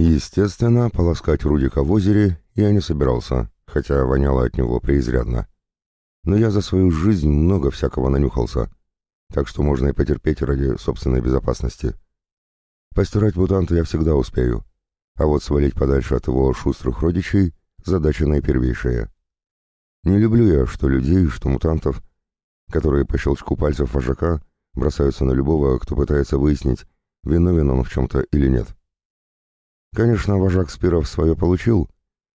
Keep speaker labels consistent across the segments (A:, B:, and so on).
A: Естественно, полоскать Рудика в озере я не собирался, хотя воняло от него преизрядно. Но я за свою жизнь много всякого нанюхался, так что можно и потерпеть ради собственной безопасности. Постирать мутанта я всегда успею, а вот свалить подальше от его шустрых родичей — задача наипервейшая. Не люблю я что людей, что мутантов, которые по щелчку пальцев вожака бросаются на любого, кто пытается выяснить, виновен он в чем-то или нет. Конечно, вожак Спиров свое получил,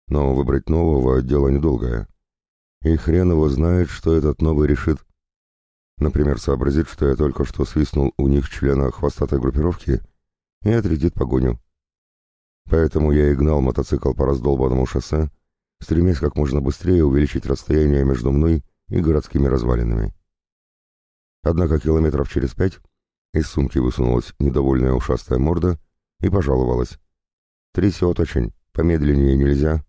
A: но выбрать нового — дело недолгое. И хрен его знает, что этот новый решит. Например, сообразит, что я только что свистнул у них члена хвостатой группировки и отрядит погоню. Поэтому я и гнал мотоцикл по раздолбанному шоссе, стремясь как можно быстрее увеличить расстояние между мной и городскими развалинами. Однако километров через пять из сумки высунулась недовольная ушастая морда и пожаловалась. «Трясет очень, помедленнее нельзя».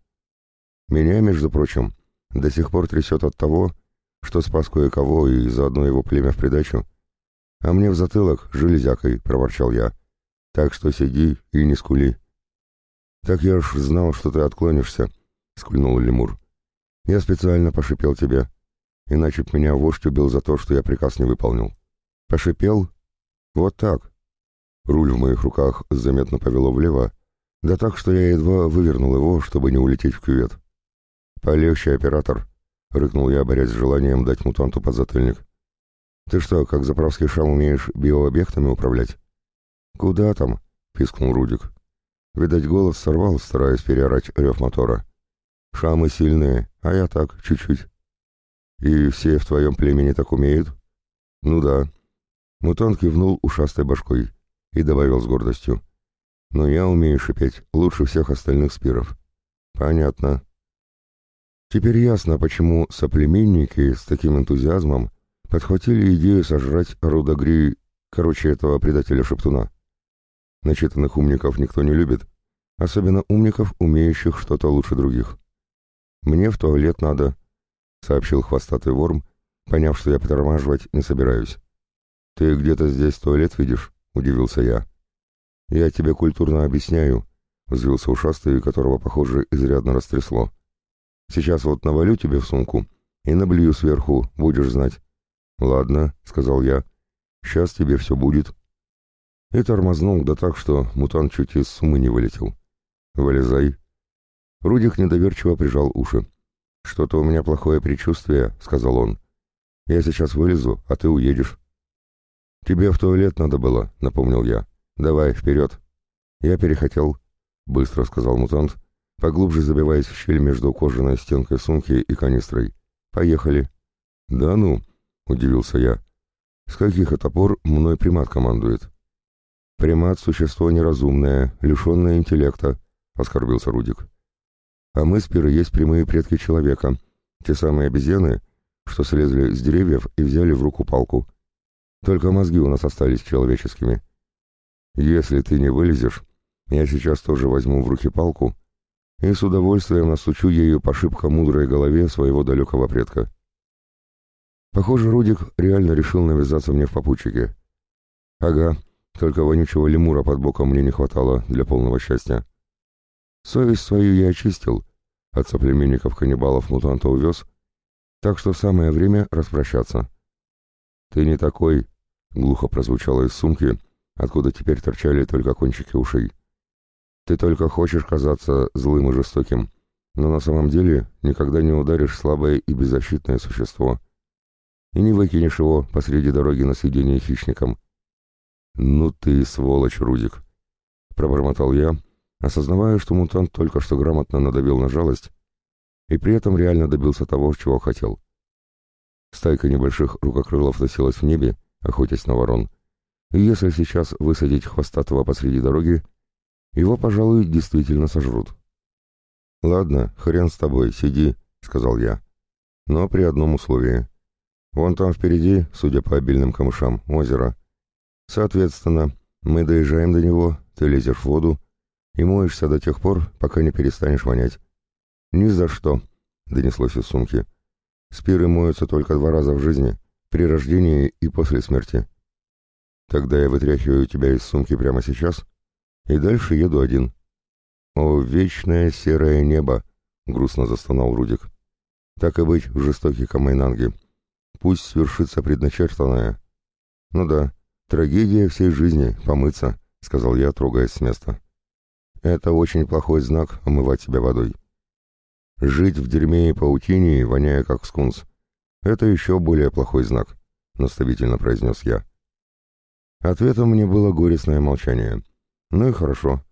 A: Меня, между прочим, до сих пор трясет от того, что спас кое-кого и заодно его племя в придачу. А мне в затылок железякой, — проворчал я. Так что сиди и не скули. Так я уж знал, что ты отклонишься, — скульнул лемур. Я специально пошипел тебе, иначе б меня вождь убил за то, что я приказ не выполнил. Пошипел? Вот так. Руль в моих руках заметно повело влево, да так, что я едва вывернул его, чтобы не улететь в кювет. «Полегче, оператор», — рыкнул я, борясь с желанием дать мутанту подзатыльник. «Ты что, как заправский шам умеешь биообъектами управлять?» «Куда там?» — пискнул Рудик. Видать, голос сорвал, стараясь переорать рев мотора. «Шамы сильные, а я так, чуть-чуть». «И все в твоем племени так умеют?» «Ну да». Мутант кивнул ушастой башкой и добавил с гордостью. «Но я умею шипеть лучше всех остальных спиров». «Понятно». Теперь ясно, почему соплеменники с таким энтузиазмом подхватили идею сожрать Рудогри, короче, этого предателя-шептуна. Начитанных умников никто не любит, особенно умников, умеющих что-то лучше других. «Мне в туалет надо», — сообщил хвостатый ворм, поняв, что я притормаживать не собираюсь. «Ты где-то здесь туалет видишь?» — удивился я. «Я тебе культурно объясняю», — взвился ушастый, которого, похоже, изрядно растрясло. «Сейчас вот навалю тебе в сумку и наблюю сверху, будешь знать». «Ладно», — сказал я, — «сейчас тебе все будет» и тормознул да так, что мутант чуть из сумы не вылетел. «Вылезай». Рудик недоверчиво прижал уши. «Что-то у меня плохое предчувствие», — сказал он. «Я сейчас вылезу, а ты уедешь». «Тебе в туалет надо было», — напомнил я. «Давай, вперед». «Я перехотел», — быстро сказал мутант, поглубже забиваясь в щель между кожаной стенкой сумки и канистрой. «Поехали». «Да ну», — удивился я. «С каких это пор мной примат командует?» «Примат — существо неразумное, лишенное интеллекта», — оскорбился Рудик. «А мы, спиры, есть прямые предки человека, те самые обезьяны, что слезли с деревьев и взяли в руку палку. Только мозги у нас остались человеческими. Если ты не вылезешь, я сейчас тоже возьму в руки палку и с удовольствием насучу ею по шибко мудрой голове своего далекого предка». Похоже, Рудик реально решил навязаться мне в попутчике. «Ага», только вонючего лемура под боком мне не хватало для полного счастья. Совесть свою я очистил, от соплеменников-каннибалов мутанта увез, так что самое время распрощаться. «Ты не такой», — глухо прозвучало из сумки, откуда теперь торчали только кончики ушей. «Ты только хочешь казаться злым и жестоким, но на самом деле никогда не ударишь слабое и беззащитное существо и не выкинешь его посреди дороги на съедение хищникам. «Ну ты сволочь, Рудик!» — пробормотал я, осознавая, что мутант только что грамотно надавил на жалость и при этом реально добился того, чего хотел. Стайка небольших рукокрылов носилась в небе, охотясь на ворон, если сейчас высадить хвостатого посреди дороги, его, пожалуй, действительно сожрут. «Ладно, хрен с тобой, сиди», — сказал я. «Но при одном условии. Вон там впереди, судя по обильным камышам, озеро. Соответственно, мы доезжаем до него, ты лезешь в воду и моешься до тех пор, пока не перестанешь вонять. «Ни за что», — донеслось из сумки. «Спиры моются только два раза в жизни, при рождении и после смерти. Тогда я вытряхиваю тебя из сумки прямо сейчас и дальше еду один. «О, вечное серое небо!» — грустно застонал Рудик. «Так и быть, жестокий Камайнанги. Пусть свершится предначертанное». «Ну да, трагедия всей жизни — помыться», — сказал я, трогаясь с места. «Это очень плохой знак — омывать себя водой. Жить в дерьме и паутине, воняя как скунс, — это еще более плохой знак», — наставительно произнес я. Ответом мне было горестное молчание. Ну и хорошо,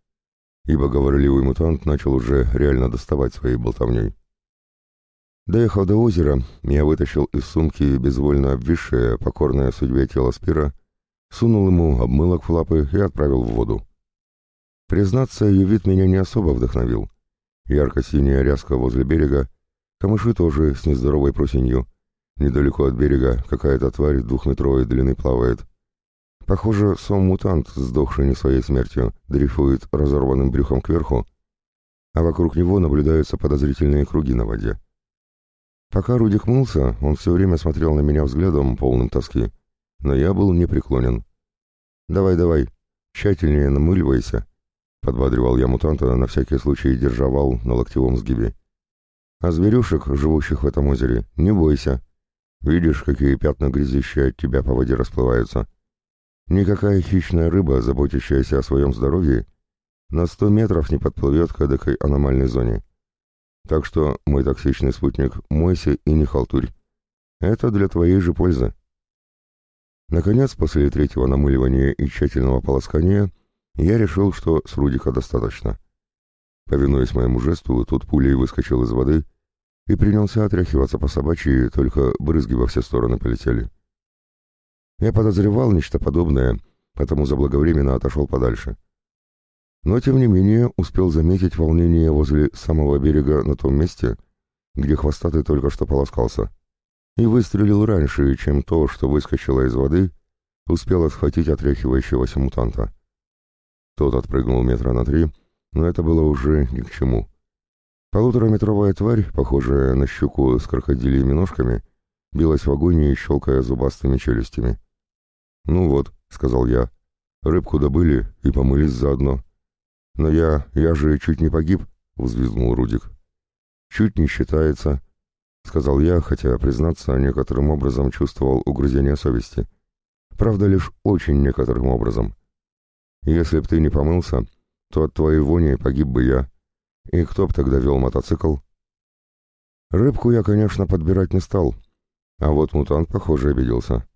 A: ибо говорливый мутант начал уже реально доставать своей болтовней. Доехав до озера, я вытащил из сумки безвольно обвисшее, покорное судьбе тело Спира, сунул ему обмылок в лапы и отправил в воду. Признаться, ее вид меня не особо вдохновил. Ярко-синяя ряска возле берега, камыши тоже с нездоровой просенью. Недалеко от берега какая-то тварь двухметровой длины плавает. Похоже, сом-мутант, сдохший не своей смертью, дрейфует разорванным брюхом кверху, а вокруг него наблюдаются подозрительные круги на воде. Пока Рудик мылся, он все время смотрел на меня взглядом, полным тоски, но я был непреклонен. «Давай, давай, тщательнее намыливайся», — подбадривал я мутанта, на всякий случай держа вал на локтевом сгибе. «А зверюшек, живущих в этом озере, не бойся. Видишь, какие пятна грязища от тебя по воде расплываются?» Никакая хищная рыба, заботящаяся о своем здоровье, на сто метров не подплывет к эдакой аномальной зоне. Так что, мой токсичный спутник, мойся и не халтурь. Это для твоей же пользы. Наконец, после третьего намыливания и тщательного полоскания, я решил, что с Рудика достаточно. Повинуясь моему жесту, тот пулей выскочил из воды и принялся отряхиваться по собачьи, только брызги во все стороны полетели. Я подозревал нечто подобное, потому заблаговременно отошел подальше. Но, тем не менее, успел заметить волнение возле самого берега на том месте, где хвостатый только что полоскался, и выстрелил раньше, чем то, что выскочило из воды, успело схватить отряхивающегося мутанта. Тот отпрыгнул метра на три, но это было уже ни к чему. Полутораметровая тварь, похожая на щуку с крокодильями ножками, билась в агонии, щелкая зубастыми челюстями. «Ну вот», — сказал я, — «рыбку добыли и помылись заодно». «Но я... я же чуть не погиб», — взвизгнул Рудик. «Чуть не считается», — сказал я, хотя, признаться, некоторым образом чувствовал угрызение совести. Правда, лишь очень некоторым образом. «Если б ты не помылся, то от твоей вони погиб бы я. И кто б тогда вел мотоцикл?» Рыбку я, конечно, подбирать не стал, а вот мутант, похоже, обиделся.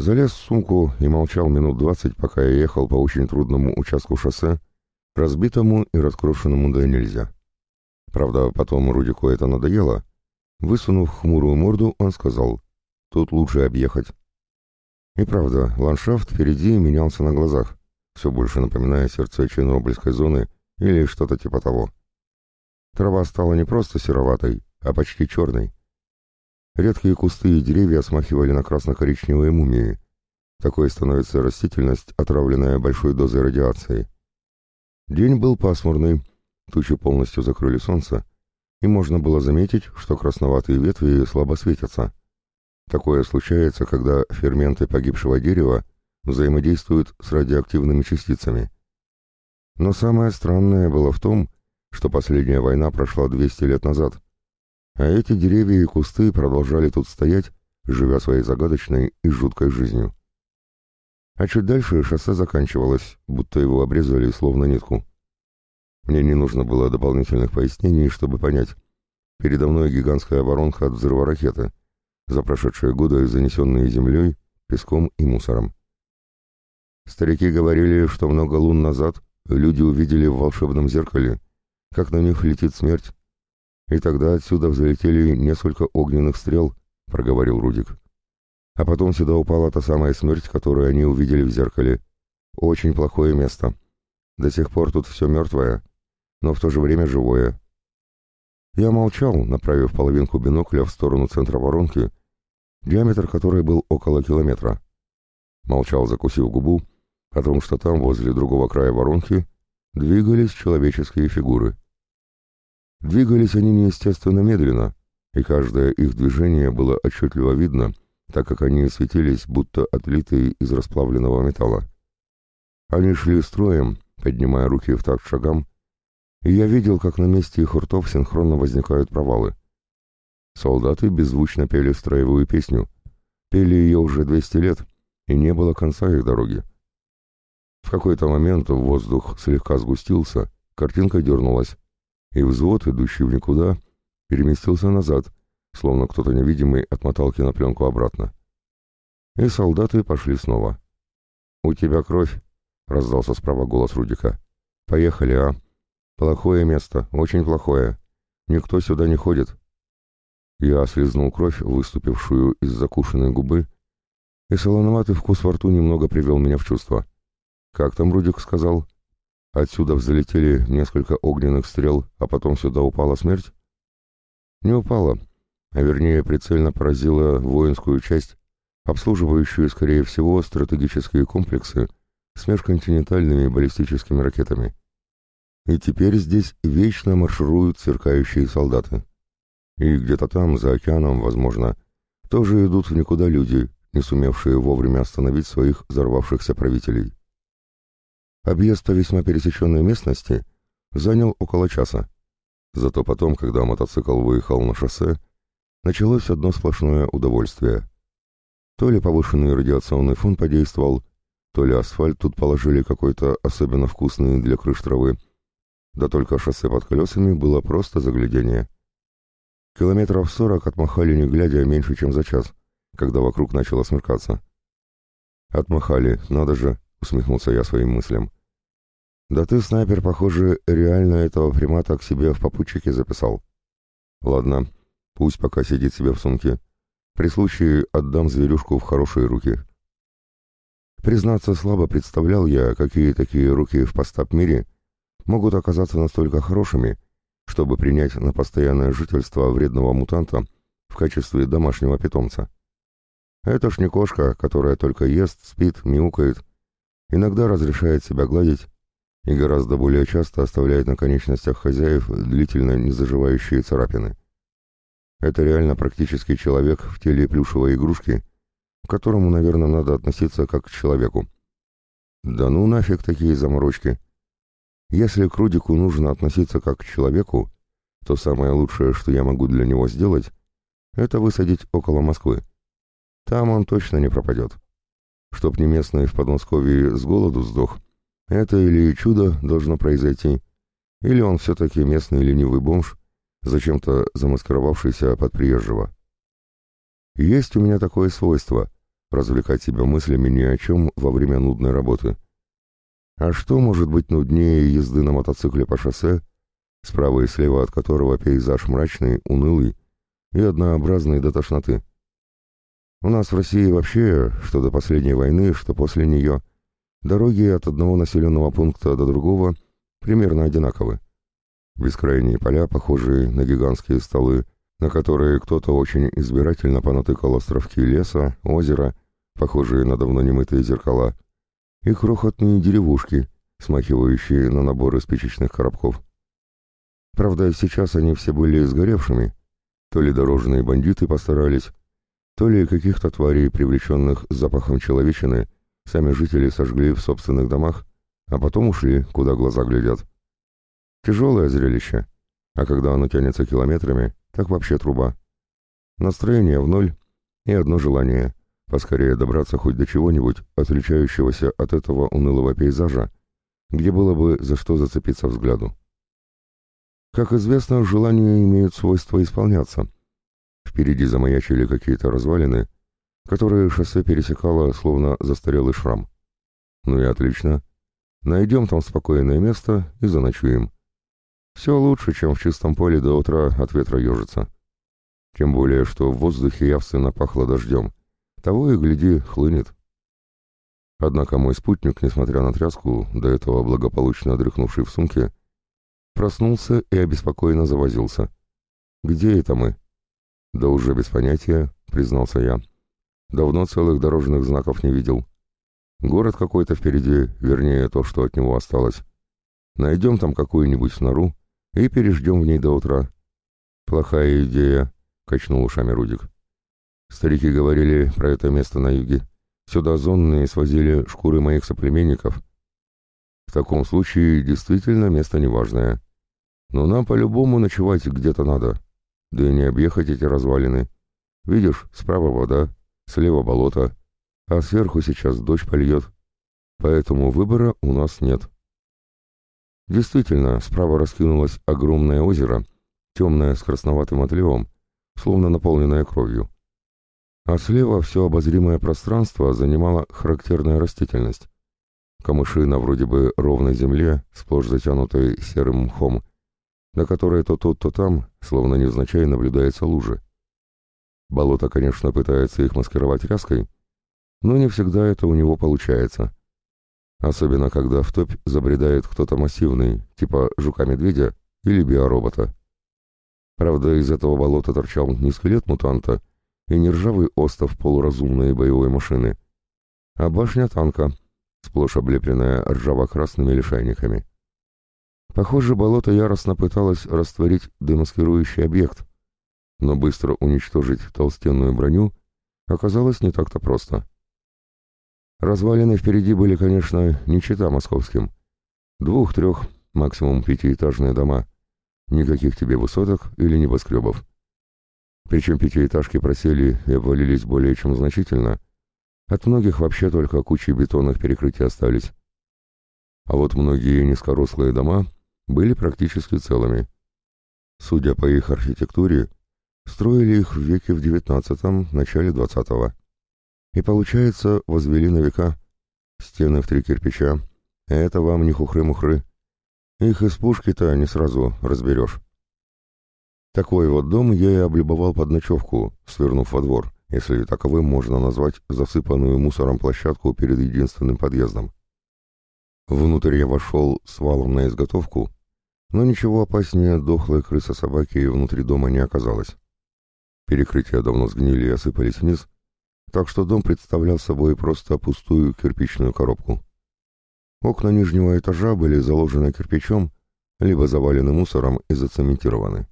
A: Залез в сумку и молчал минут двадцать, пока я ехал по очень трудному участку шоссе, разбитому и раскрошенному да нельзя. Правда, потом Рудику это надоело. Высунув хмурую морду, он сказал, «Тут лучше объехать». И правда, ландшафт впереди менялся на глазах, все больше напоминая сердце Чернобыльской зоны или что-то типа того. Трава стала не просто сероватой, а почти черной. Редкие кусты и деревья смахивали на красно-коричневые мумии. Такой становится растительность, отравленная большой дозой радиации. День был пасмурный, тучи полностью закрыли солнце, и можно было заметить, что красноватые ветви слабо светятся. Такое случается, когда ферменты погибшего дерева взаимодействуют с радиоактивными частицами. Но самое странное было в том, что последняя война прошла 200 лет назад — а эти деревья и кусты продолжали тут стоять, живя своей загадочной и жуткой жизнью. А чуть дальше шоссе заканчивалось, будто его обрезали словно нитку. Мне не нужно было дополнительных пояснений, чтобы понять. Передо мной гигантская воронка от взрыва ракеты, за прошедшие годы занесенные землей, песком и мусором. Старики говорили, что много лун назад люди увидели в волшебном зеркале, как на них летит смерть, и тогда отсюда взлетели несколько огненных стрел, — проговорил Рудик. А потом сюда упала та самая смерть, которую они увидели в зеркале. Очень плохое место. До сих пор тут все мертвое, но в то же время живое. Я молчал, направив половинку бинокля в сторону центра воронки, диаметр которой был около километра. Молчал, закусив губу, потому что там, возле другого края воронки, двигались человеческие фигуры. Двигались они неестественно медленно, и каждое их движение было отчетливо видно, так как они светились, будто отлитые из расплавленного металла. Они шли строем, поднимая руки в такт шагам, и я видел, как на месте их ртов синхронно возникают провалы. Солдаты беззвучно пели строевую песню. Пели ее уже 200 лет, и не было конца их дороги. В какой-то момент воздух слегка сгустился, картинка дернулась, и взвод, идущий в никуда, переместился назад, словно кто-то невидимый отмотал кинопленку обратно. И солдаты пошли снова. «У тебя кровь», — раздался справа голос Рудика. «Поехали, а? Плохое место, очень плохое. Никто сюда не ходит». Я слизнул кровь, выступившую из закушенной губы, и солоноватый вкус во рту немного привел меня в чувство. «Как там Рудик сказал?» Отсюда взлетели несколько огненных стрел, а потом сюда упала смерть? Не упала, а вернее прицельно поразила воинскую часть, обслуживающую, скорее всего, стратегические комплексы с межконтинентальными баллистическими ракетами. И теперь здесь вечно маршируют сверкающие солдаты. И где-то там, за океаном, возможно, тоже идут в никуда люди, не сумевшие вовремя остановить своих взорвавшихся правителей. Объезд по весьма пересеченной местности занял около часа. Зато потом, когда мотоцикл выехал на шоссе, началось одно сплошное удовольствие. То ли повышенный радиационный фон подействовал, то ли асфальт тут положили какой-то особенно вкусный для крыш травы, да только шоссе под колесами было просто заглядение. Километров сорок отмахали не глядя меньше, чем за час, когда вокруг начало смеркаться. Отмахали, надо же, — усмехнулся я своим мыслям. «Да ты, снайпер, похоже, реально этого примата к себе в попутчике записал. Ладно, пусть пока сидит себе в сумке. При случае отдам зверюшку в хорошие руки». Признаться, слабо представлял я, какие такие руки в постап-мире могут оказаться настолько хорошими, чтобы принять на постоянное жительство вредного мутанта в качестве домашнего питомца. Это ж не кошка, которая только ест, спит, мяукает Иногда разрешает себя гладить и гораздо более часто оставляет на конечностях хозяев длительно незаживающие царапины. Это реально практически человек в теле плюшевой игрушки, к которому, наверное, надо относиться как к человеку. Да ну нафиг такие заморочки. Если к Рудику нужно относиться как к человеку, то самое лучшее, что я могу для него сделать, это высадить около Москвы. Там он точно не пропадет чтоб не местный в Подмосковье с голоду сдох. Это или чудо должно произойти, или он все-таки местный ленивый бомж, зачем-то замаскировавшийся под приезжего. Есть у меня такое свойство — развлекать себя мыслями ни о чем во время нудной работы. А что может быть нуднее езды на мотоцикле по шоссе, справа и слева от которого пейзаж мрачный, унылый и однообразный до тошноты? У нас в России вообще, что до последней войны, что после нее, дороги от одного населенного пункта до другого примерно одинаковы. Бескрайние поля, похожие на гигантские столы, на которые кто-то очень избирательно понатыкал островки леса, озера, похожие на давно немытые зеркала, и крохотные деревушки, смахивающие на наборы спичечных коробков. Правда, сейчас они все были сгоревшими, то ли дорожные бандиты постарались, то ли каких-то тварей, привлеченных запахом человечины, сами жители сожгли в собственных домах, а потом ушли, куда глаза глядят. Тяжелое зрелище, а когда оно тянется километрами, так вообще труба. Настроение в ноль и одно желание — поскорее добраться хоть до чего-нибудь, отличающегося от этого унылого пейзажа, где было бы за что зацепиться взгляду. Как известно, желания имеют свойство исполняться — Впереди замаячили какие-то развалины, которые шоссе пересекало, словно застарелый шрам. Ну и отлично. Найдем там спокойное место и заночуем. Все лучше, чем в чистом поле до утра от ветра ежится. Тем более, что в воздухе явственно пахло дождем. Того и гляди, хлынет. Однако мой спутник, несмотря на тряску, до этого благополучно отряхнувший в сумке, проснулся и обеспокоенно завозился. «Где это мы?» «Да уже без понятия», — признался я. «Давно целых дорожных знаков не видел. Город какой-то впереди, вернее, то, что от него осталось. Найдем там какую-нибудь нору и переждем в ней до утра». «Плохая идея», — качнул ушами Рудик. «Старики говорили про это место на юге. Сюда зонные свозили шкуры моих соплеменников. В таком случае действительно место неважное. Но нам по-любому ночевать где-то надо. Да и не объехать эти развалины. Видишь, справа вода, слева болото, а сверху сейчас дождь польет. Поэтому выбора у нас нет. Действительно, справа раскинулось огромное озеро, темное с красноватым отливом, словно наполненное кровью. А слева все обозримое пространство занимала характерная растительность. Камыши на вроде бы ровной земле, сплошь затянутой серым мхом, на которой то тут, то там, словно невзначай, наблюдается лужи. Болото, конечно, пытается их маскировать ряской, но не всегда это у него получается. Особенно, когда в топь забредает кто-то массивный, типа жука-медведя или биоробота. Правда, из этого болота торчал не скелет мутанта и не ржавый остов полуразумной боевой машины, а башня танка, сплошь облепленная ржаво-красными лишайниками. Похоже, болото яростно пыталось растворить демаскирующий объект, но быстро уничтожить толстенную броню оказалось не так-то просто. Развалины впереди были, конечно, не чета московским. Двух-трех, максимум пятиэтажные дома. Никаких тебе высоток или небоскребов. Причем пятиэтажки просели и обвалились более чем значительно. От многих вообще только кучи бетонных перекрытий остались. А вот многие низкорослые дома были практически целыми. Судя по их архитектуре, строили их в веке в XIX, начале XX. И получается, возвели на века. Стены в три кирпича. Это вам не хухры-мухры. Их из пушки-то не сразу разберешь. Такой вот дом я и облюбовал под ночевку, свернув во двор, если таковым можно назвать засыпанную мусором площадку перед единственным подъездом. Внутрь я вошел с валом на изготовку, но ничего опаснее дохлой крысы-собаки внутри дома не оказалось. Перекрытия давно сгнили и осыпались вниз, так что дом представлял собой просто пустую кирпичную коробку. Окна нижнего этажа были заложены кирпичом, либо завалены мусором и зацементированы.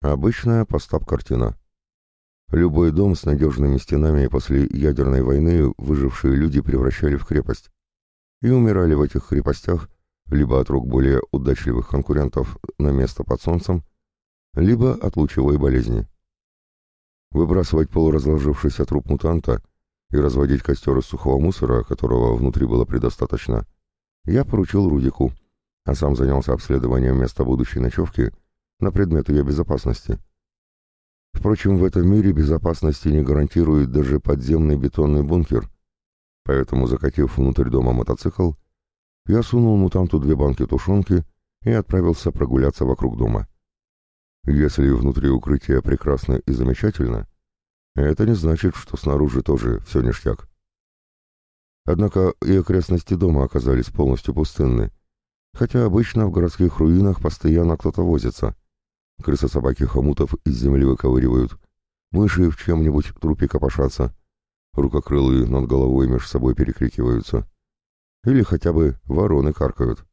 A: Обычная постап-картина. Любой дом с надежными стенами после ядерной войны выжившие люди превращали в крепость. И умирали в этих крепостях либо от рук более удачливых конкурентов на место под солнцем, либо от лучевой болезни. Выбрасывать полуразложившийся труп мутанта и разводить костер из сухого мусора, которого внутри было предостаточно, я поручил Рудику, а сам занялся обследованием места будущей ночевки на предмет ее безопасности. Впрочем, в этом мире безопасности не гарантирует даже подземный бетонный бункер, поэтому, закатив внутрь дома мотоцикл, я сунул мутанту две банки тушенки и отправился прогуляться вокруг дома. Если внутри укрытия прекрасно и замечательно, это не значит, что снаружи тоже все ништяк. Однако и окрестности дома оказались полностью пустынны, хотя обычно в городских руинах постоянно кто-то возится. Крысы-собаки хомутов из земли выковыривают, мыши в чем-нибудь трупе копошатся, рукокрылые над головой меж собой перекрикиваются. Или хотя бы вороны каркают.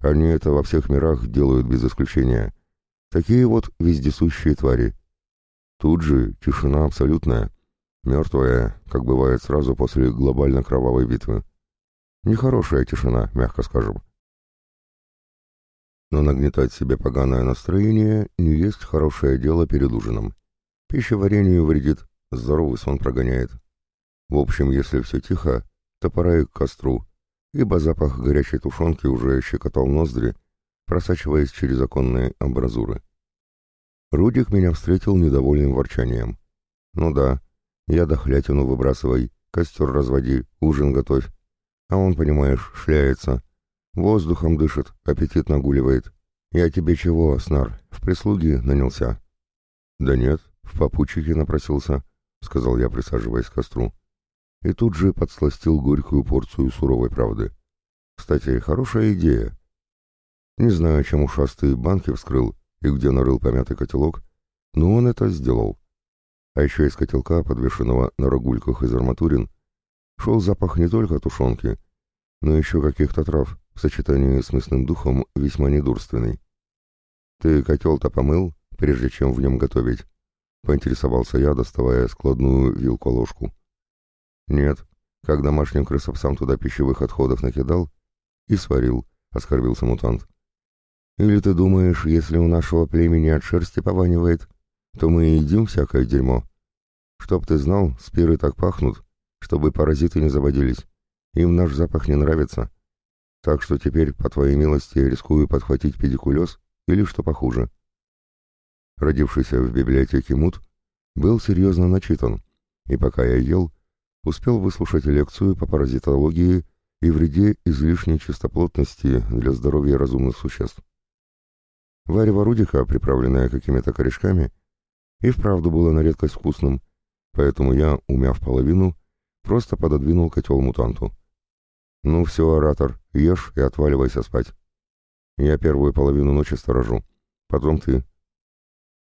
A: Они это во всех мирах делают без исключения. Такие вот вездесущие твари. Тут же тишина абсолютная, мертвая, как бывает сразу после глобально кровавой битвы. Нехорошая тишина, мягко скажем. Но нагнетать себе поганое настроение не есть хорошее дело перед ужином. Пищеварению вредит, здоровый сон прогоняет. В общем, если все тихо, то пора и к костру, ибо запах горячей тушенки уже щекотал ноздри, просачиваясь через оконные амбразуры. Рудик меня встретил недовольным ворчанием. «Ну да, я дохлятину выбрасывай, костер разводи, ужин готовь. А он, понимаешь, шляется. Воздухом дышит, аппетит нагуливает. Я тебе чего, снар, в прислуги нанялся?» «Да нет, в попутчике напросился», — сказал я, присаживаясь к костру и тут же подсластил горькую порцию суровой правды. Кстати, хорошая идея. Не знаю, чем ушастый банки вскрыл и где нарыл помятый котелок, но он это сделал. А еще из котелка, подвешенного на рогульках из арматурин, шел запах не только тушенки, но еще каких-то трав, в сочетании с мясным духом весьма недурственный. «Ты котел-то помыл, прежде чем в нем готовить?» — поинтересовался я, доставая складную вилку-ложку. «Нет, как домашним крысам сам туда пищевых отходов накидал и сварил», — оскорбился мутант. Или ты думаешь, если у нашего племени от шерсти пованивает, то мы едим всякое дерьмо? Чтоб ты знал, спиры так пахнут, чтобы паразиты не заводились. Им наш запах не нравится. Так что теперь, по твоей милости, рискую подхватить педикулез или что похуже. Родившийся в библиотеке Мут был серьезно начитан, и пока я ел, успел выслушать лекцию по паразитологии и вреде излишней чистоплотности для здоровья разумных существ. Варево Рудика, приправленное какими-то корешками, и вправду было на редкость вкусным, поэтому я, умяв половину, просто пододвинул котел мутанту. «Ну все, оратор, ешь и отваливайся спать. Я первую половину ночи сторожу, потом ты».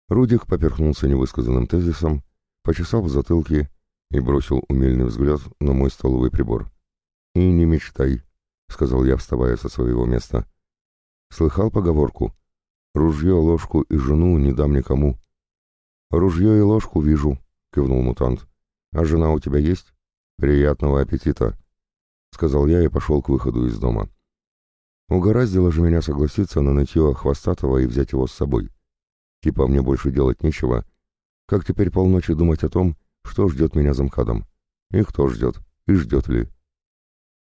A: Рудик поперхнулся невысказанным тезисом, почесал в затылке и бросил умельный взгляд на мой столовый прибор. «И не мечтай», — сказал я, вставая со своего места. «Слыхал поговорку? Ружье, ложку и жену не дам никому». «Ружье и ложку вижу», — кивнул мутант. «А жена у тебя есть?» «Приятного аппетита», — сказал я и пошел к выходу из дома. Угораздило же меня согласиться на нытье хвостатого и взять его с собой. Типа мне больше делать нечего. Как теперь полночи думать о том, что ждет меня за МХАТом? И кто ждет? И ждет ли?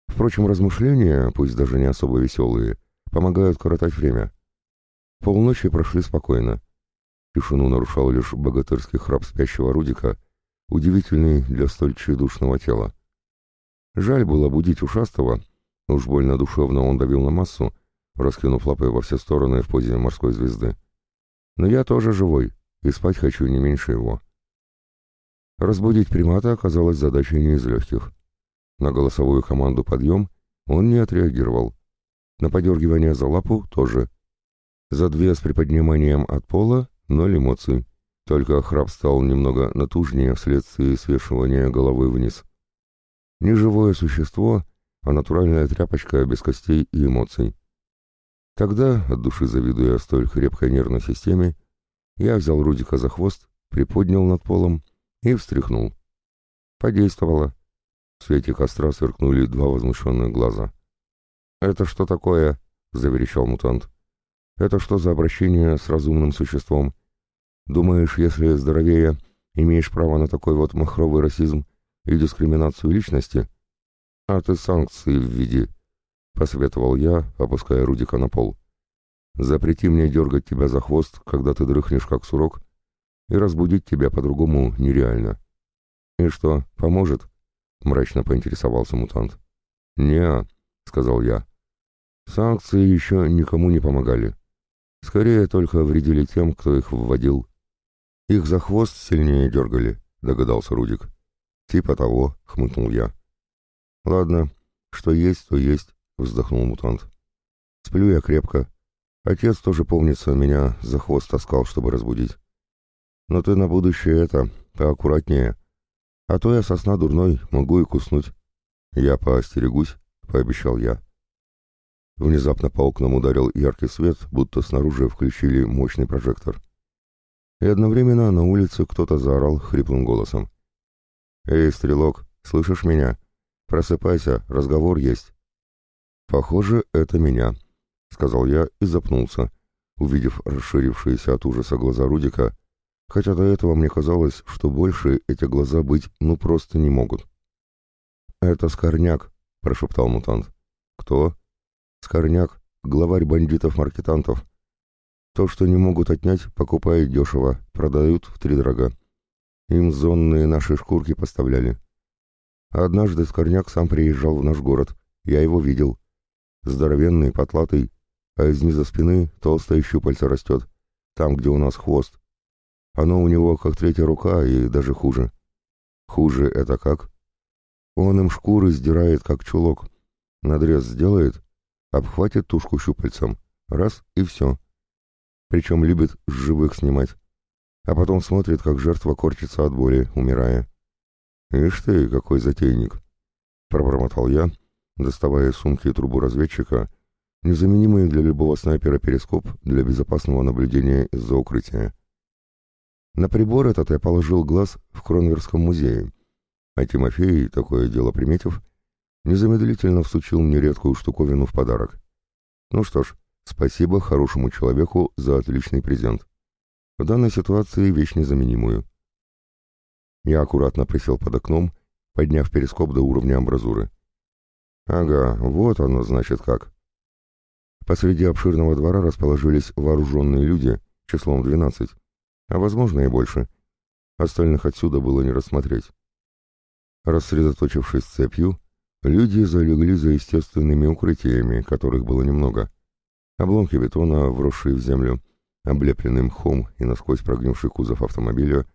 A: Впрочем, размышления, пусть даже не особо веселые, помогают коротать время. Полночи прошли спокойно. Тишину нарушал лишь богатырский храп спящего Рудика, удивительный для столь тщедушного тела. Жаль было будить ушастого, уж больно душевно он давил на массу, раскинув лапы во все стороны в позе морской звезды. Но я тоже живой, и спать хочу не меньше его. Разбудить примата оказалось задачей не из легких. На голосовую команду «подъем» он не отреагировал. На подергивание за лапу тоже. За две с приподниманием от пола ноль эмоций. Только храп стал немного натужнее вследствие свешивания головы вниз. Не живое существо, а натуральная тряпочка без костей и эмоций. Тогда, от души завидуя столь крепкой нервной системе, я взял Рудика за хвост, приподнял над полом и встряхнул. Подействовало. В свете костра сверкнули два возмущенных глаза. «Это что такое?» — заверещал мутант. «Это что за обращение с разумным существом? Думаешь, если здоровее, имеешь право на такой вот махровый расизм и дискриминацию личности? А ты санкции введи», — посоветовал я, опуская Рудика на пол. «Запрети мне дергать тебя за хвост, когда ты дрыхнешь как сурок, и разбудить тебя по-другому нереально». «И что, поможет?» — мрачно поинтересовался мутант. «Не-а», сказал я. «Санкции еще никому не помогали. Скорее только вредили тем, кто их вводил. Их за хвост сильнее дергали», — догадался Рудик. «Типа того», — хмыкнул я. «Ладно, что есть, то есть», — вздохнул мутант. «Сплю я крепко. Отец тоже, помнится, меня за хвост таскал, чтобы разбудить. Но ты на будущее это, поаккуратнее. А то я сосна дурной, могу и куснуть. Я поостерегусь, — пообещал я. Внезапно по окнам ударил яркий свет, будто снаружи включили мощный прожектор. И одновременно на улице кто-то заорал хриплым голосом. «Эй, стрелок, слышишь меня? Просыпайся, разговор есть». «Похоже, это меня», — сказал я и запнулся, увидев расширившиеся от ужаса глаза Рудика, хотя до этого мне казалось, что больше эти глаза быть ну просто не могут. «Это Скорняк», — прошептал мутант. «Кто?» «Скорняк, главарь бандитов-маркетантов. То, что не могут отнять, покупают дешево, продают в три дорога. Им зонные наши шкурки поставляли. Однажды Скорняк сам приезжал в наш город, я его видел. Здоровенный, потлатый, а из низа спины толстая щупальца растет, там, где у нас хвост. Оно у него как третья рука и даже хуже. Хуже это как? Он им шкуры сдирает, как чулок. Надрез сделает, обхватит тушку щупальцем. Раз и все. Причем любит с живых снимать. А потом смотрит, как жертва корчится от боли, умирая. «Ишь ты, какой затейник!» Пробормотал я, доставая из сумки трубу разведчика, незаменимый для любого снайпера перископ для безопасного наблюдения из-за укрытия. На прибор этот я положил глаз в Кронверском музее, а Тимофей, такое дело приметив, незамедлительно всучил мне редкую штуковину в подарок. Ну что ж, Спасибо хорошему человеку за отличный презент. В данной ситуации вещь незаменимую. Я аккуратно присел под окном, подняв перископ до уровня амбразуры. Ага, вот оно значит как. Посреди обширного двора расположились вооруженные люди, числом двенадцать, а возможно и больше. Остальных отсюда было не рассмотреть. Рассредоточившись цепью, люди залегли за естественными укрытиями, которых было немного. Обломки бетона, вросшие в землю, облепленный мхом и насквозь прогнивший кузов автомобиля,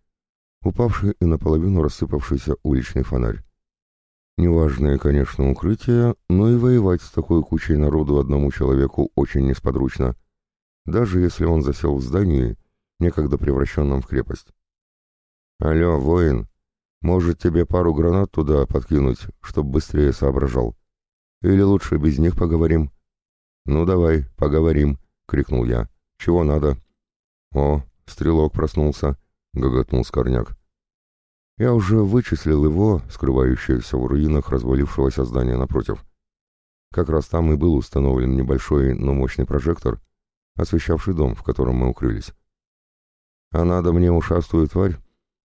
A: упавший и наполовину рассыпавшийся уличный фонарь. Неважное, конечно, укрытие, но и воевать с такой кучей народу одному человеку очень несподручно, даже если он засел в здании, некогда превращенном в крепость. «Алло, воин, может тебе пару гранат туда подкинуть, чтоб быстрее соображал? Или лучше без них поговорим?» «Ну давай, поговорим», — крикнул я. «Чего надо?» «О, стрелок проснулся», — гоготнул Скорняк. Я уже вычислил его, скрывающееся в руинах развалившегося здания напротив. Как раз там и был установлен небольшой, но мощный прожектор, освещавший дом, в котором мы укрылись. А надо мне ушастую тварь,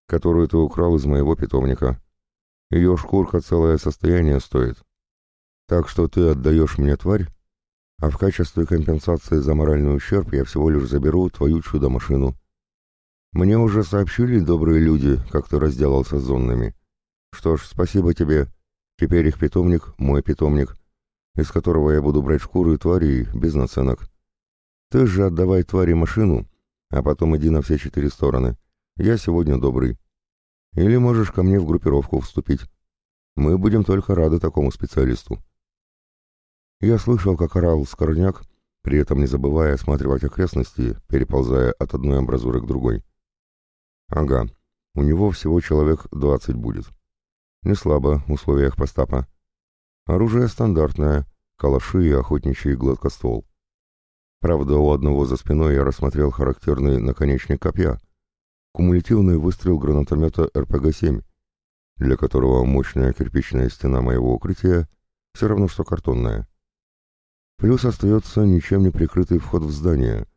A: которую ты украл из моего питомника. Ее шкурка целое состояние стоит. Так что ты отдаешь мне тварь, а в качестве компенсации за моральный ущерб я всего лишь заберу твою чудо-машину. Мне уже сообщили добрые люди, как ты разделался с зонными. Что ж, спасибо тебе. Теперь их питомник — мой питомник, из которого я буду брать шкуры и твари без наценок. Ты же отдавай твари машину, а потом иди на все четыре стороны. Я сегодня добрый. Или можешь ко мне в группировку вступить. Мы будем только рады такому специалисту. Я слышал, как орал Скорняк, при этом не забывая осматривать окрестности, переползая от одной амбразуры к другой. Ага, у него всего человек двадцать будет. Не слабо в условиях постапа. Оружие стандартное, калаши и охотничий гладкоствол. Правда, у одного за спиной я рассмотрел характерный наконечник копья, кумулятивный выстрел гранатомета РПГ-7, для которого мощная кирпичная стена моего укрытия все равно что картонная. Плюс остается ничем не прикрытый вход в здание,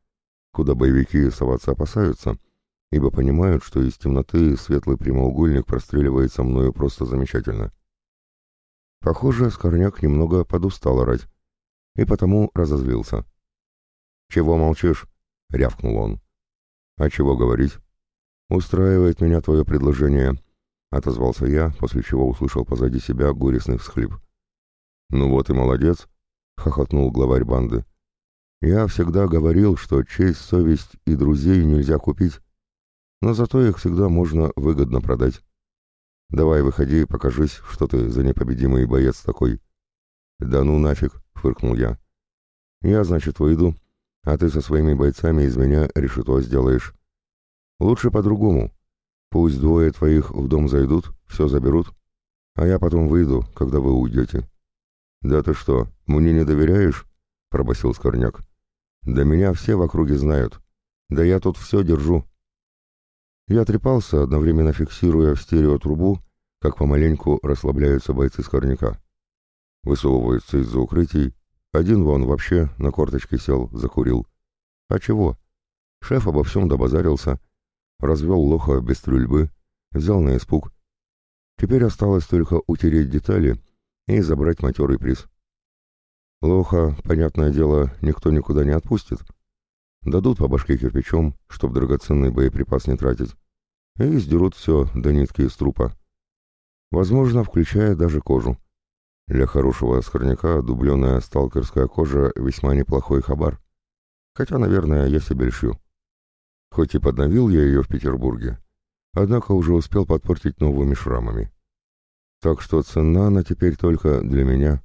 A: куда боевики соваться опасаются — ибо понимают, что из темноты светлый прямоугольник простреливается мною просто замечательно. Похоже, Скорняк немного подустал орать, и потому разозлился. «Чего молчишь?» — рявкнул он. «А чего говорить?» «Устраивает меня твое предложение», — отозвался я, после чего услышал позади себя горестный всхлип. «Ну вот и молодец», — хохотнул главарь банды. «Я всегда говорил, что честь, совесть и друзей нельзя купить, но зато их всегда можно выгодно продать. Давай, выходи и покажись, что ты за непобедимый боец такой. Да ну нафиг, фыркнул я. Я, значит, выйду, а ты со своими бойцами из меня решето сделаешь. Лучше по-другому. Пусть двое твоих в дом зайдут, все заберут, а я потом выйду, когда вы уйдете. Да ты что, мне не доверяешь? Пробасил Скорняк. Да меня все в округе знают. Да я тут все держу. Я трепался, одновременно фиксируя в стереотрубу, как помаленьку расслабляются бойцы скорняка. Высовываются из-за укрытий. Один вон вообще на корточке сел, закурил. А чего? Шеф обо всем добазарился, развел лоха без стрельбы, взял на испуг. Теперь осталось только утереть детали и забрать матерый приз. Лоха, понятное дело, никто никуда не отпустит. Дадут по башке кирпичом, чтоб драгоценный боеприпас не тратить и сдерут все до нитки из трупа. Возможно, включая даже кожу. Для хорошего скорняка дубленая сталкерская кожа весьма неплохой хабар. Хотя, наверное, я себе льщу. Хоть и подновил я ее в Петербурге, однако уже успел подпортить новыми шрамами. Так что цена она теперь только для меня.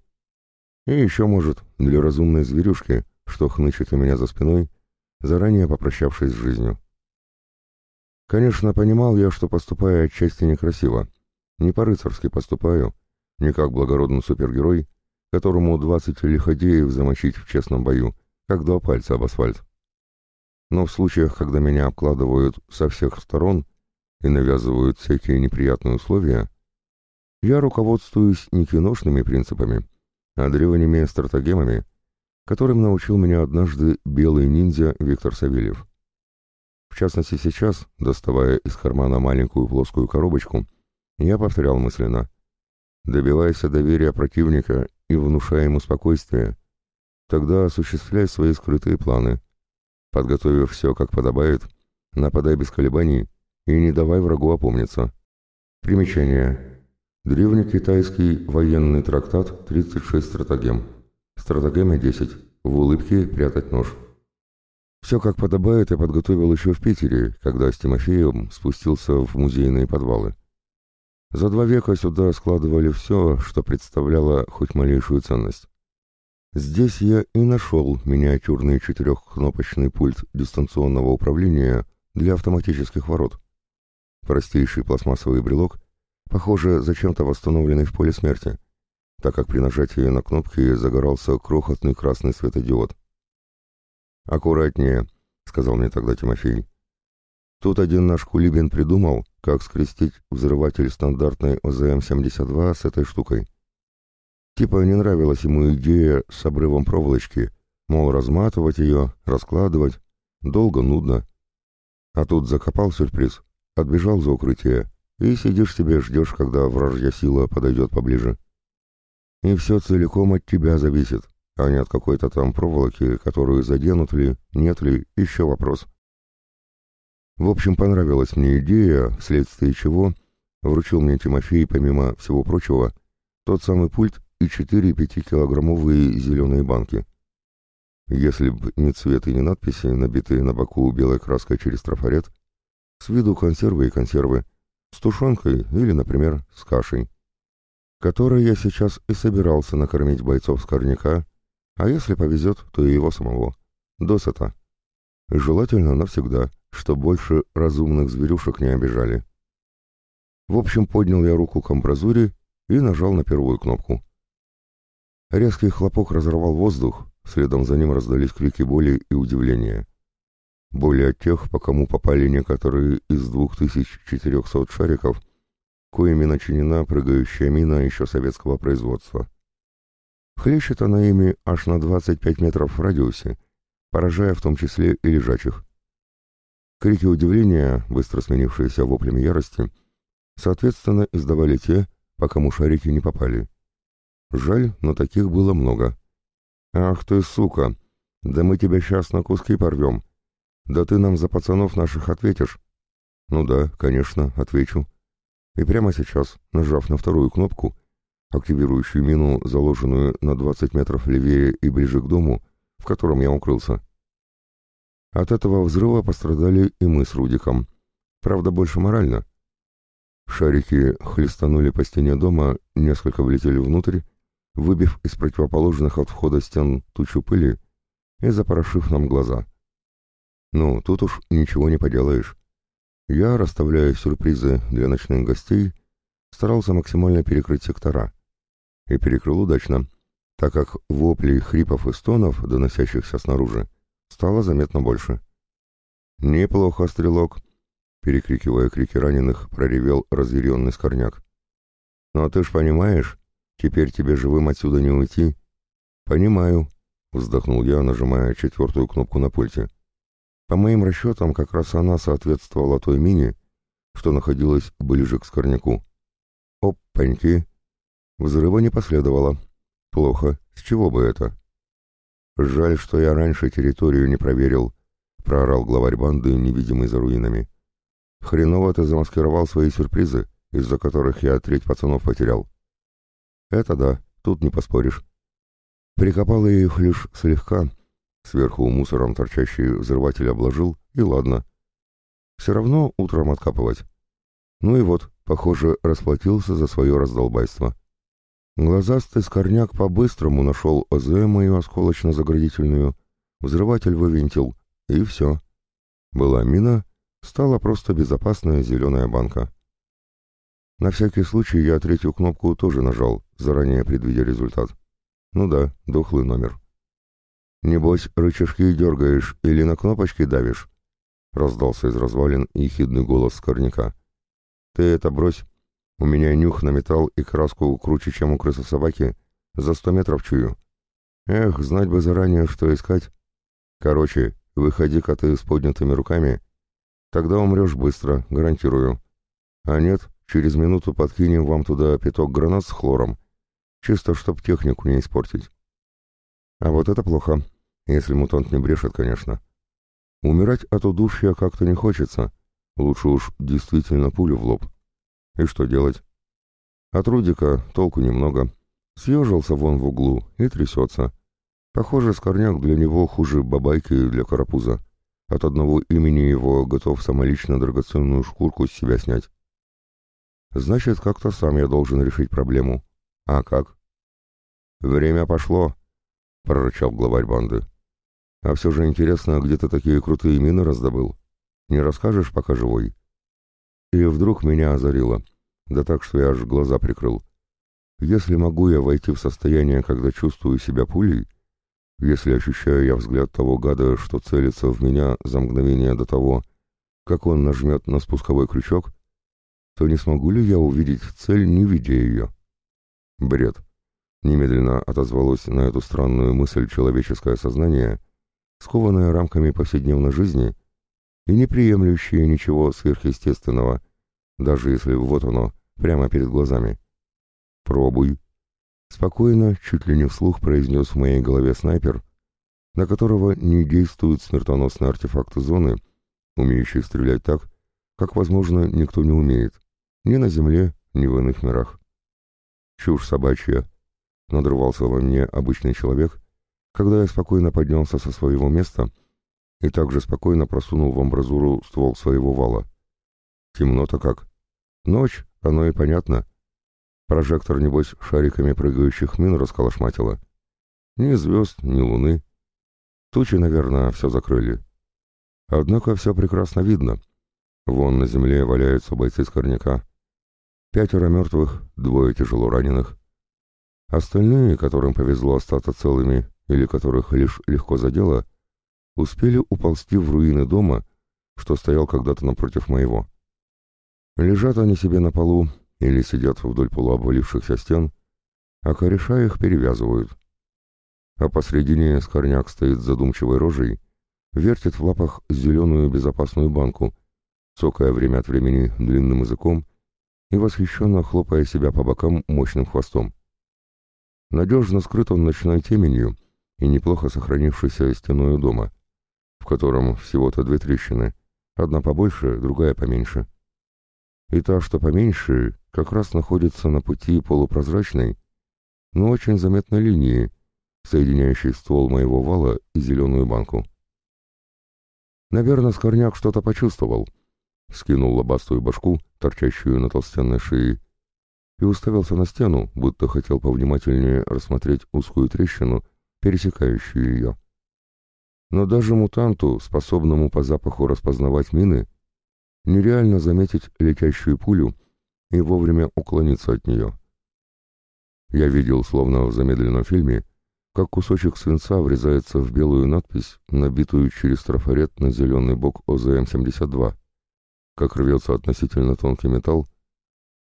A: И еще, может, для разумной зверюшки, что хнычет у меня за спиной, заранее попрощавшись с жизнью. Конечно, понимал я, что поступаю отчасти некрасиво. Не по-рыцарски поступаю, не как благородный супергерой, которому двадцать лиходеев замочить в честном бою, как два пальца об асфальт. Но в случаях, когда меня обкладывают со всех сторон и навязывают всякие неприятные условия, я руководствуюсь не киношными принципами, а древними стратегемами, которым научил меня однажды белый ниндзя Виктор Савельев. В частности, сейчас, доставая из кармана маленькую плоскую коробочку, я повторял мысленно «Добивайся доверия противника и внушай ему спокойствие. Тогда осуществляй свои скрытые планы. Подготовив все, как подобает, нападай без колебаний и не давай врагу опомниться». Примечание. Древнекитайский военный трактат 36 стратегем. Стратегема 10. В улыбке прятать нож. Все как подобает я подготовил еще в Питере, когда с Тимофеем спустился в музейные подвалы. За два века сюда складывали все, что представляло хоть малейшую ценность. Здесь я и нашел миниатюрный четырехкнопочный пульт дистанционного управления для автоматических ворот. Простейший пластмассовый брелок, похоже, зачем-то восстановленный в поле смерти, так как при нажатии на кнопки загорался крохотный красный светодиод. «Аккуратнее», — сказал мне тогда Тимофей. «Тут один наш кулибин придумал, как скрестить взрыватель стандартной ОЗМ-72 с этой штукой. Типа не нравилась ему идея с обрывом проволочки, мол, разматывать ее, раскладывать, долго, нудно. А тут закопал сюрприз, отбежал за укрытие, и сидишь себе ждешь, когда вражья сила подойдет поближе. И все целиком от тебя зависит а не от какой-то там проволоки, которую заденут ли, нет ли, еще вопрос. В общем, понравилась мне идея, вследствие чего вручил мне Тимофей, помимо всего прочего, тот самый пульт и четыре пятикилограммовые зеленые банки. Если б не цвет и не надписи, набитые на боку белой краской через трафарет, с виду консервы и консервы, с тушенкой или, например, с кашей, которой я сейчас и собирался накормить бойцов Скорняка а если повезет, то и его самого. Досыта. Желательно навсегда, что больше разумных зверюшек не обижали. В общем, поднял я руку к амбразуре и нажал на первую кнопку. Резкий хлопок разорвал воздух, следом за ним раздались крики боли и удивления. Боли от тех, по кому попали некоторые из 2400 шариков, коими начинена прыгающая мина еще советского производства. Хлещет она ими аж на 25 метров в радиусе, поражая в том числе и лежачих. Крики удивления, быстро сменившиеся воплями ярости, соответственно, издавали те, по кому шарики не попали. Жаль, но таких было много. «Ах ты, сука! Да мы тебя сейчас на куски порвем! Да ты нам за пацанов наших ответишь!» «Ну да, конечно, отвечу». И прямо сейчас, нажав на вторую кнопку, активирующую мину, заложенную на 20 метров левее и ближе к дому, в котором я укрылся. От этого взрыва пострадали и мы с Рудиком. Правда, больше морально. Шарики хлестанули по стене дома, несколько влетели внутрь, выбив из противоположных от входа стен тучу пыли и запорошив нам глаза. Ну, тут уж ничего не поделаешь. Я, расставляя сюрпризы для ночных гостей, старался максимально перекрыть сектора и перекрыл удачно, так как воплей, хрипов и стонов, доносящихся снаружи, стало заметно больше. «Неплохо, стрелок!» — перекрикивая крики раненых, проревел разъяренный скорняк. «Но ты ж понимаешь, теперь тебе живым отсюда не уйти?» «Понимаю», — вздохнул я, нажимая четвертую кнопку на пульте. По моим расчетам, как раз она соответствовала той мине, что находилась ближе к скорняку. «Опаньки!» Взрыва не последовало. Плохо. С чего бы это? Жаль, что я раньше территорию не проверил, проорал главарь банды, невидимый за руинами. Хреново ты замаскировал свои сюрпризы, из-за которых я треть пацанов потерял. Это да, тут не поспоришь. Прикопал я их лишь слегка, сверху мусором торчащий взрыватель обложил, и ладно. Все равно утром откапывать. Ну и вот, похоже, расплатился за свое раздолбайство. Глазастый скорняк по-быстрому нашел ОЗ мою осколочно-заградительную, взрыватель вывинтил, и все. Была мина, стала просто безопасная зеленая банка. На всякий случай я третью кнопку тоже нажал, заранее предвидя результат. Ну да, дохлый номер. «Небось, рычажки дергаешь или на кнопочки давишь?» — раздался из развалин ехидный голос скорняка. «Ты это брось, у меня нюх на металл и краску круче, чем у крысы собаки. За сто метров чую. Эх, знать бы заранее, что искать. Короче, выходи-ка ты с поднятыми руками. Тогда умрешь быстро, гарантирую. А нет, через минуту подкинем вам туда пяток гранат с хлором. Чисто, чтоб технику не испортить. А вот это плохо, если мутант не брешет, конечно. Умирать от удушья как-то не хочется. Лучше уж действительно пулю в лоб. И что делать? От Рудика толку немного. Съежился вон в углу и трясется. Похоже, Скорняк для него хуже бабайки для карапуза. От одного имени его готов самолично драгоценную шкурку с себя снять. Значит, как-то сам я должен решить проблему. А как? Время пошло, прорычал главарь банды. А все же интересно, где ты такие крутые мины раздобыл? Не расскажешь, пока живой? И вдруг меня озарило. Да так, что я аж глаза прикрыл. Если могу я войти в состояние, когда чувствую себя пулей, если ощущаю я взгляд того гада, что целится в меня за мгновение до того, как он нажмет на спусковой крючок, то не смогу ли я увидеть цель, не видя ее? Бред. Немедленно отозвалось на эту странную мысль человеческое сознание, скованное рамками повседневной жизни и не приемлющее ничего сверхъестественного, даже если вот оно, прямо перед глазами. «Пробуй», — спокойно, чуть ли не вслух произнес в моей голове снайпер, на которого не действуют смертоносные артефакты зоны, умеющие стрелять так, как, возможно, никто не умеет, ни на Земле, ни в иных мирах. «Чушь собачья», — надрывался во мне обычный человек, когда я спокойно поднялся со своего места и также спокойно просунул в амбразуру ствол своего вала. Темно-то как. Ночь, оно и понятно. Прожектор, небось, шариками прыгающих мин расколошматило. Ни звезд, ни луны. Тучи, наверное, все закрыли. Однако все прекрасно видно. Вон на земле валяются бойцы скорняка. Пятеро мертвых, двое тяжело раненых. Остальные, которым повезло остаться целыми или которых лишь легко задело, успели уползти в руины дома, что стоял когда-то напротив моего. Лежат они себе на полу или сидят вдоль полуобвалившихся стен, а кореша их перевязывают. А посредине скорняк стоит задумчивой рожей, вертит в лапах зеленую безопасную банку, цокая время от времени длинным языком и восхищенно хлопая себя по бокам мощным хвостом. Надежно скрыт он ночной теменью и неплохо сохранившейся стеной дома, в котором всего-то две трещины, одна побольше, другая поменьше и та, что поменьше, как раз находится на пути полупрозрачной, но очень заметной линии, соединяющей ствол моего вала и зеленую банку. Наверное, Скорняк что-то почувствовал, скинул лобастую башку, торчащую на толстенной шее, и уставился на стену, будто хотел повнимательнее рассмотреть узкую трещину, пересекающую ее. Но даже мутанту, способному по запаху распознавать мины, нереально заметить летящую пулю и вовремя уклониться от нее. Я видел, словно в замедленном фильме, как кусочек свинца врезается в белую надпись, набитую через трафарет на зеленый бок ОЗМ-72, как рвется относительно тонкий металл,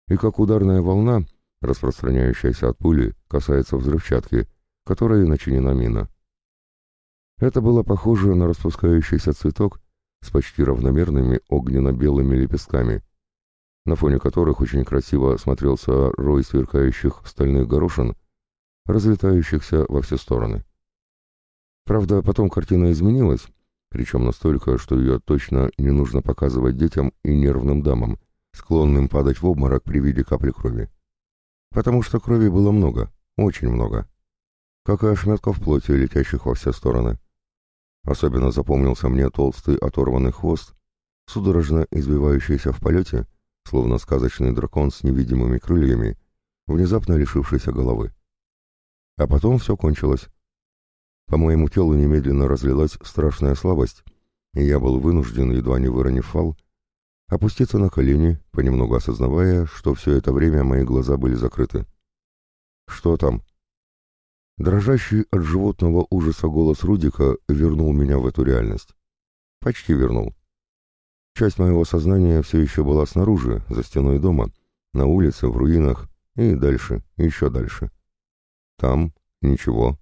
A: и как ударная волна, распространяющаяся от пули, касается взрывчатки, которой начинена мина. Это было похоже на распускающийся цветок, с почти равномерными огненно-белыми лепестками, на фоне которых очень красиво смотрелся рой сверкающих стальных горошин, разлетающихся во все стороны. Правда, потом картина изменилась, причем настолько, что ее точно не нужно показывать детям и нервным дамам, склонным падать в обморок при виде капли крови. Потому что крови было много, очень много. Как и ошметков плоти, летящих во все стороны. Особенно запомнился мне толстый оторванный хвост, судорожно извивающийся в полете, словно сказочный дракон с невидимыми крыльями, внезапно лишившийся головы. А потом все кончилось. По моему телу немедленно разлилась страшная слабость, и я был вынужден, едва не выронив фал, опуститься на колени, понемногу осознавая, что все это время мои глаза были закрыты. «Что там?» Дрожащий от животного ужаса голос Рудика вернул меня в эту реальность. Почти вернул. Часть моего сознания все еще была снаружи, за стеной дома, на улице, в руинах и дальше, еще дальше. Там ничего.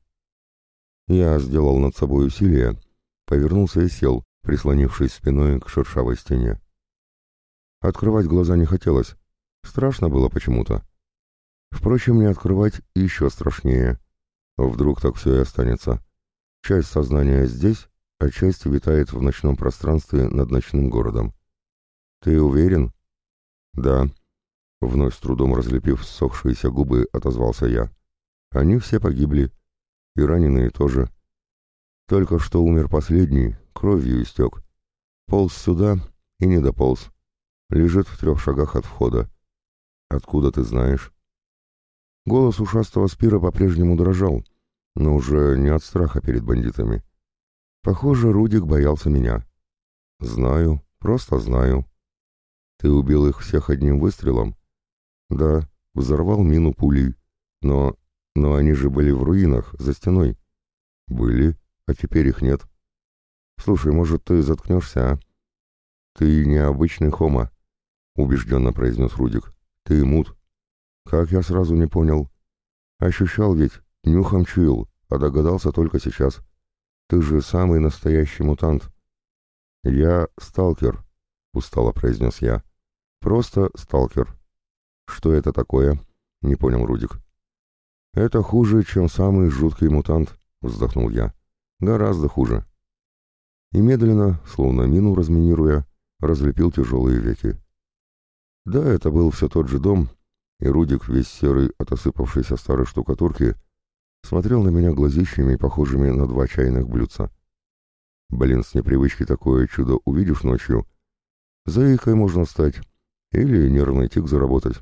A: Я сделал над собой усилие, повернулся и сел, прислонившись спиной к шершавой стене. Открывать глаза не хотелось, страшно было почему-то. Впрочем, не открывать еще страшнее. Вдруг так все и останется. Часть сознания здесь, а часть витает в ночном пространстве над ночным городом. «Ты уверен?» «Да», — вновь с трудом разлепив ссохшиеся губы, отозвался я. «Они все погибли. И раненые тоже. Только что умер последний, кровью истек. Полз сюда и не дополз. Лежит в трех шагах от входа. Откуда ты знаешь?» Голос ушастого спира по-прежнему дрожал, но уже не от страха перед бандитами. Похоже, Рудик боялся меня. «Знаю, просто знаю», ты убил их всех одним выстрелом? Да, взорвал мину пулей. Но... но они же были в руинах, за стеной. Были, а теперь их нет. Слушай, может, ты заткнешься, а? Ты необычный хома, убежденно произнес Рудик. Ты мут. Как я сразу не понял. Ощущал ведь, нюхом чуял, а догадался только сейчас. Ты же самый настоящий мутант. Я сталкер, устало произнес я. Просто сталкер. Что это такое? Не понял Рудик. Это хуже, чем самый жуткий мутант, вздохнул я. Гораздо хуже. И медленно, словно мину разминируя, разлепил тяжелые веки. Да, это был все тот же дом, и Рудик, весь серый от осыпавшейся старой штукатурки, смотрел на меня глазищами, похожими на два чайных блюдца. Блин, с непривычки такое чудо увидишь ночью. Заикой можно стать, или нервный тик заработать.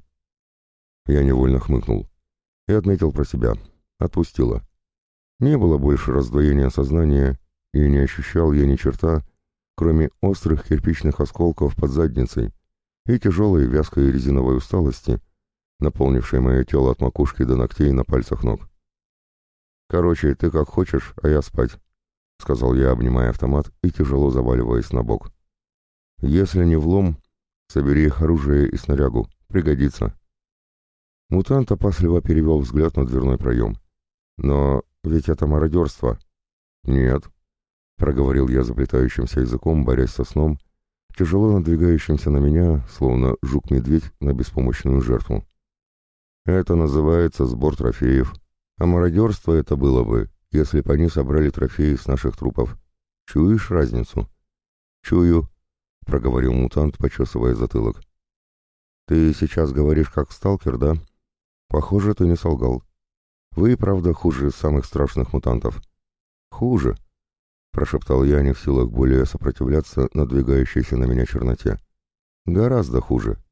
A: Я невольно хмыкнул и отметил про себя. Отпустила. Не было больше раздвоения сознания, и не ощущал я ни черта, кроме острых кирпичных осколков под задницей и тяжелой вязкой резиновой усталости, наполнившей мое тело от макушки до ногтей на пальцах ног. «Короче, ты как хочешь, а я спать», — сказал я, обнимая автомат и тяжело заваливаясь на бок. «Если не влом, Собери их оружие и снарягу. Пригодится. Мутант опасливо перевел взгляд на дверной проем. Но ведь это мародерство. Нет, проговорил я заплетающимся языком, борясь со сном, тяжело надвигающимся на меня, словно жук-медведь на беспомощную жертву. Это называется сбор трофеев. А мародерство это было бы, если бы они собрали трофеи с наших трупов. Чуешь разницу? Чую, — проговорил мутант, почесывая затылок. «Ты сейчас говоришь как сталкер, да? Похоже, ты не солгал. Вы, правда, хуже самых страшных мутантов». «Хуже», — прошептал я, не в силах более сопротивляться надвигающейся на меня черноте. «Гораздо хуже.